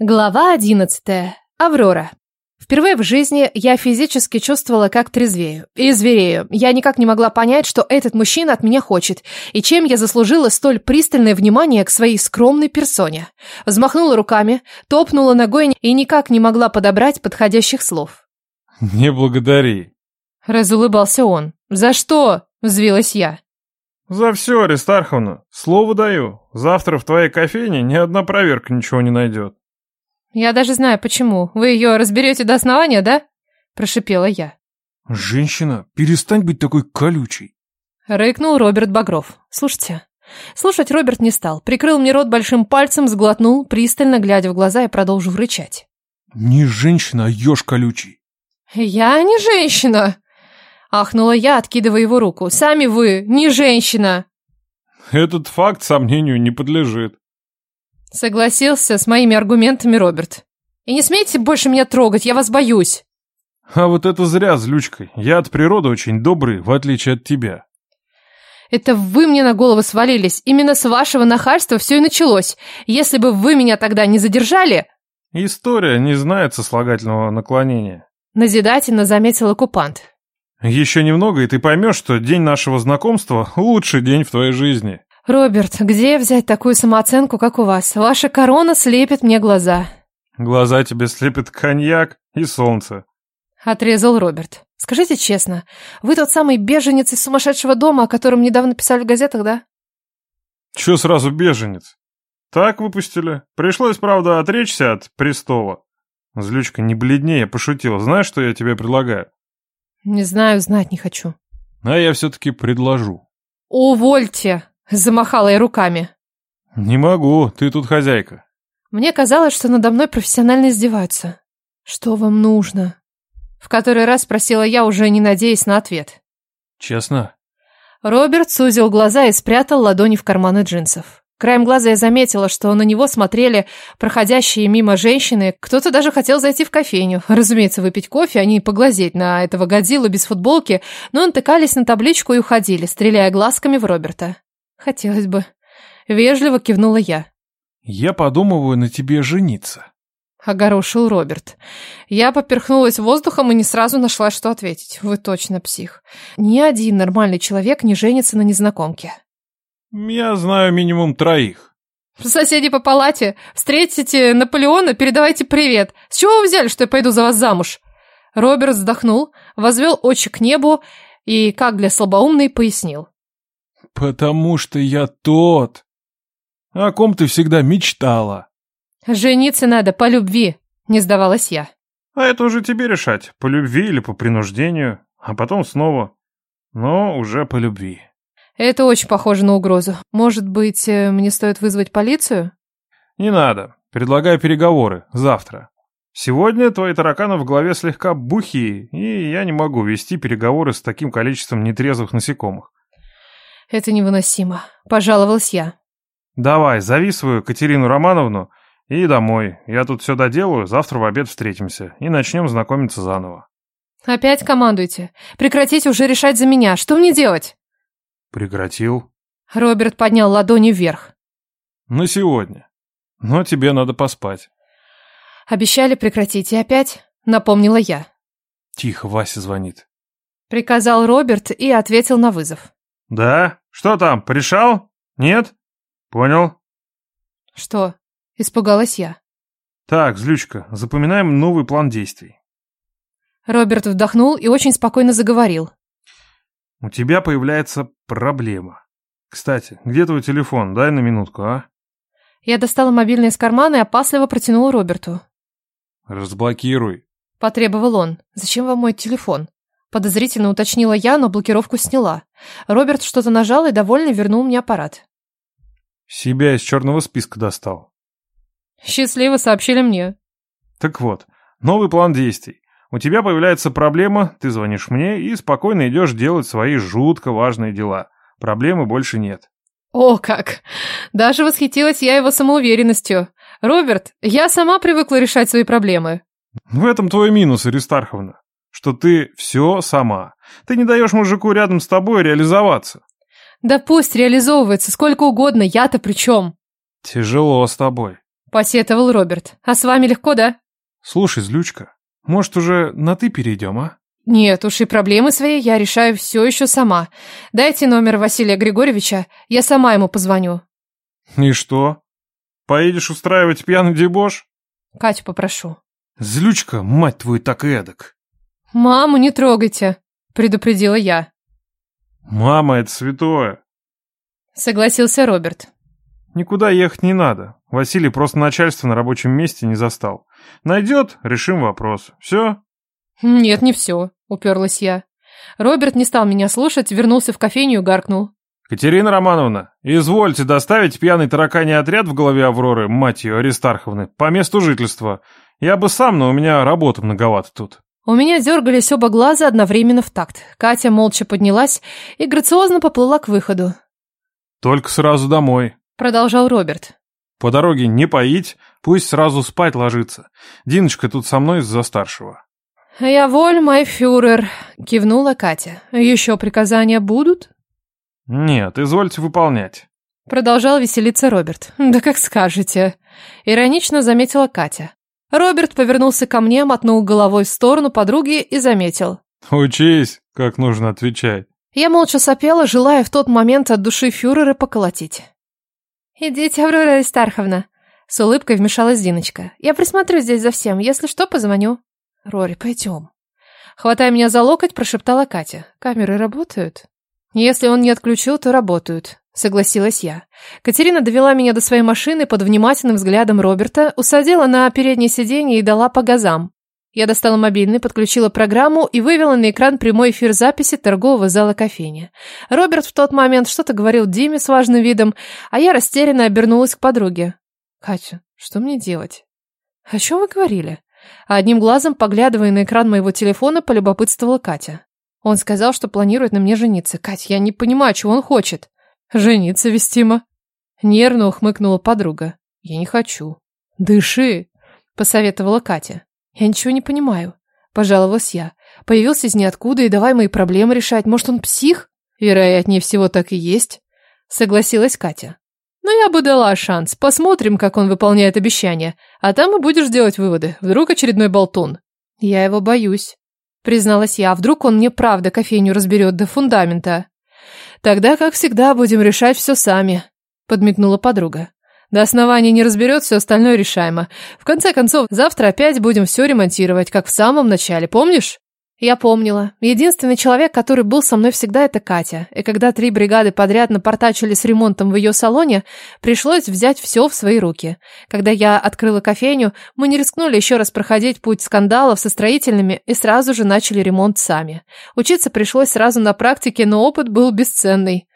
Глава одиннадцатая. Аврора. Впервые в жизни я физически чувствовала, как трезвею и зверею. Я никак не могла понять, что этот мужчина от меня хочет, и чем я заслужила столь пристальное внимание к своей скромной персоне. Взмахнула руками, топнула ногой и никак не могла подобрать подходящих слов. «Не благодари». Разулыбался он. «За что?» – взвилась я. «За все, Аристарховна. Слово даю. Завтра в твоей кофейне ни одна проверка ничего не найдет». «Я даже знаю, почему. Вы ее разберете до основания, да?» – прошипела я. «Женщина, перестань быть такой колючей!» Рыкнул Роберт Багров. «Слушайте». Слушать Роберт не стал. Прикрыл мне рот большим пальцем, сглотнул, пристально глядя в глаза и продолжил рычать. «Не женщина, а еж колючий!» «Я не женщина!» Ахнула я, откидывая его руку. «Сами вы не женщина!» «Этот факт сомнению не подлежит», Согласился с моими аргументами Роберт. И не смейте больше меня трогать, я вас боюсь. А вот это зря, злючкой. Я от природы очень добрый, в отличие от тебя. Это вы мне на голову свалились. Именно с вашего нахальства все и началось. Если бы вы меня тогда не задержали... История не знает сослагательного наклонения. Назидательно заметил оккупант. Еще немного, и ты поймешь, что день нашего знакомства – лучший день в твоей жизни. «Роберт, где взять такую самооценку, как у вас? Ваша корона слепит мне глаза». «Глаза тебе слепит коньяк и солнце», — отрезал Роберт. «Скажите честно, вы тот самый беженец из сумасшедшего дома, о котором недавно писали в газетах, да?» «Чё сразу беженец? Так выпустили. Пришлось, правда, отречься от престола. Злючка, не бледнее, я пошутил. Знаешь, что я тебе предлагаю?» «Не знаю, знать не хочу». «А я все-таки предложу». «Увольте!» Замахала я руками. «Не могу, ты тут хозяйка». Мне казалось, что надо мной профессионально издеваются. «Что вам нужно?» В который раз спросила я, уже не надеясь на ответ. «Честно?» Роберт сузил глаза и спрятал ладони в карманы джинсов. Краем глаза я заметила, что на него смотрели проходящие мимо женщины. Кто-то даже хотел зайти в кофейню. Разумеется, выпить кофе, а не поглазеть на этого годилу без футболки, но натыкались на табличку и уходили, стреляя глазками в Роберта. Хотелось бы. Вежливо кивнула я. Я подумываю на тебе жениться. Огорошил Роберт. Я поперхнулась воздухом и не сразу нашла, что ответить. Вы точно псих. Ни один нормальный человек не женится на незнакомке. Я знаю минимум троих. Соседи по палате. Встретите Наполеона, передавайте привет. С чего вы взяли, что я пойду за вас замуж? Роберт вздохнул, возвел очи к небу и, как для слабоумной, пояснил. «Потому что я тот, о ком ты всегда мечтала». «Жениться надо по любви», — не сдавалась я. «А это уже тебе решать, по любви или по принуждению, а потом снова, но уже по любви». Это очень похоже на угрозу. Может быть, э, мне стоит вызвать полицию? Не надо. Предлагаю переговоры. Завтра. Сегодня твои тараканы в голове слегка бухие, и я не могу вести переговоры с таким количеством нетрезвых насекомых. Это невыносимо. Пожаловалась я. Давай, зови свою Катерину Романовну и домой. Я тут все доделаю, завтра в обед встретимся и начнем знакомиться заново. Опять командуйте. Прекратите уже решать за меня. Что мне делать? Прекратил. Роберт поднял ладони вверх. На сегодня. Но тебе надо поспать. Обещали прекратить, и опять напомнила я. Тихо, Вася звонит. Приказал Роберт и ответил на вызов. «Да? Что там, порешал? Нет? Понял». «Что?» – испугалась я. «Так, Злючка, запоминаем новый план действий». Роберт вдохнул и очень спокойно заговорил. «У тебя появляется проблема. Кстати, где твой телефон? Дай на минутку, а?» Я достала мобильный из кармана и опасливо протянула Роберту. «Разблокируй», – потребовал он. «Зачем вам мой телефон?» Подозрительно уточнила я, но блокировку сняла. Роберт что-то нажал и довольно вернул мне аппарат. Себя из черного списка достал. Счастливо сообщили мне. Так вот, новый план действий. У тебя появляется проблема, ты звонишь мне и спокойно идешь делать свои жутко важные дела. Проблемы больше нет. О, как! Даже восхитилась я его самоуверенностью. Роберт, я сама привыкла решать свои проблемы. В этом твой минус, Аристарховна что ты все сама. Ты не даешь мужику рядом с тобой реализоваться. Да пусть реализовывается сколько угодно, я-то при чем? Тяжело с тобой. Посетовал Роберт. А с вами легко, да? Слушай, злючка, может уже на «ты» перейдем, а? Нет уж, и проблемы свои я решаю все еще сама. Дайте номер Василия Григорьевича, я сама ему позвоню. И что? Поедешь устраивать пьяный дебош? Катю попрошу. Злючка, мать твою, так и эдак. Маму не трогайте, предупредила я. Мама, это святое. Согласился Роберт. Никуда ехать не надо. Василий просто начальство на рабочем месте не застал. Найдет, решим вопрос. Все? Нет, не все, уперлась я. Роберт не стал меня слушать, вернулся в кофейню и гаркнул. Катерина Романовна, извольте доставить пьяный тараканий отряд в голове Авроры, мать ее, Аристарховны, по месту жительства. Я бы сам, но у меня работы многовато тут. У меня дергались оба глаза одновременно в такт. Катя молча поднялась и грациозно поплыла к выходу. Только сразу домой. Продолжал Роберт. По дороге не поить, пусть сразу спать ложится. Диночка тут со мной из-за старшего. «Я воль, мой фюрер», — кивнула Катя. «Еще приказания будут?» «Нет, извольте выполнять». Продолжал веселиться Роберт. «Да как скажете», — иронично заметила Катя. Роберт повернулся ко мне, мотнул головой в сторону подруги и заметил. «Учись, как нужно отвечать». Я молча сопела, желая в тот момент от души фюрера поколотить. «Идите, Аврора Аристарховна», — с улыбкой вмешалась Диночка. «Я присмотрю здесь за всем, если что, позвоню». «Рори, пойдем». Хватая меня за локоть, прошептала Катя. «Камеры работают?» «Если он не отключил, то работают», — согласилась я. Катерина довела меня до своей машины под внимательным взглядом Роберта, усадила на переднее сиденье и дала по газам. Я достала мобильный, подключила программу и вывела на экран прямой эфир записи торгового зала кофейни. Роберт в тот момент что-то говорил Диме с важным видом, а я растерянно обернулась к подруге. «Катя, что мне делать?» «О чем вы говорили?» А одним глазом, поглядывая на экран моего телефона, полюбопытствовала Катя. Он сказал, что планирует на мне жениться. Кать, я не понимаю, чего он хочет. Жениться, вестимо. Нервно ухмыкнула подруга. Я не хочу. Дыши, посоветовала Катя. Я ничего не понимаю. Пожаловалась я. Появился из ниоткуда и давай мои проблемы решать. Может, он псих? Вероятнее всего, так и есть. Согласилась Катя. Но я бы дала шанс. Посмотрим, как он выполняет обещания. А там и будешь делать выводы. Вдруг очередной болтун. Я его боюсь. Призналась я. А вдруг он мне правда кофейню разберет до фундамента? Тогда, как всегда, будем решать все сами. Подмигнула подруга. До основания не разберет, все остальное решаемо. В конце концов, завтра опять будем все ремонтировать, как в самом начале, помнишь? Я помнила. Единственный человек, который был со мной всегда, это Катя. И когда три бригады подряд напортачили с ремонтом в ее салоне, пришлось взять все в свои руки. Когда я открыла кофейню, мы не рискнули еще раз проходить путь скандалов со строительными и сразу же начали ремонт сами. Учиться пришлось сразу на практике, но опыт был бесценный.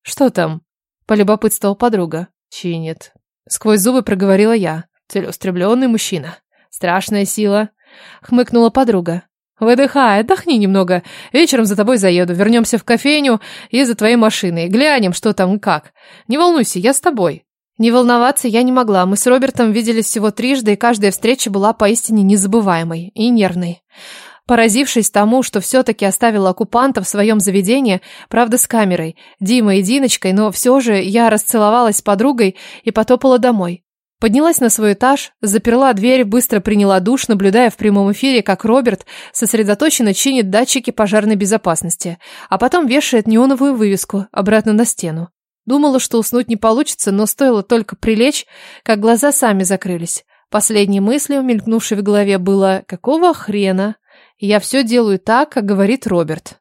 «Что там?» – полюбопытствовала подруга. «Чинит». Сквозь зубы проговорила я. Целеустремленный мужчина. Страшная сила. Хмыкнула подруга. Выдыхай, отдохни немного. Вечером за тобой заеду. Вернемся в кофейню и за твоей машиной. Глянем, что там и как. Не волнуйся, я с тобой. Не волноваться я не могла. Мы с Робертом виделись всего трижды, и каждая встреча была поистине незабываемой и нервной. Поразившись тому, что все-таки оставила оккупанта в своем заведении, правда с камерой, Димой и Диночкой, но все же я расцеловалась с подругой и потопала домой. Поднялась на свой этаж, заперла дверь, быстро приняла душ, наблюдая в прямом эфире, как Роберт сосредоточенно чинит датчики пожарной безопасности, а потом вешает неоновую вывеску обратно на стену. Думала, что уснуть не получится, но стоило только прилечь, как глаза сами закрылись. Последней мыслью, мелькнувшей в голове, было «Какого хрена?» Я все делаю так, как говорит Роберт.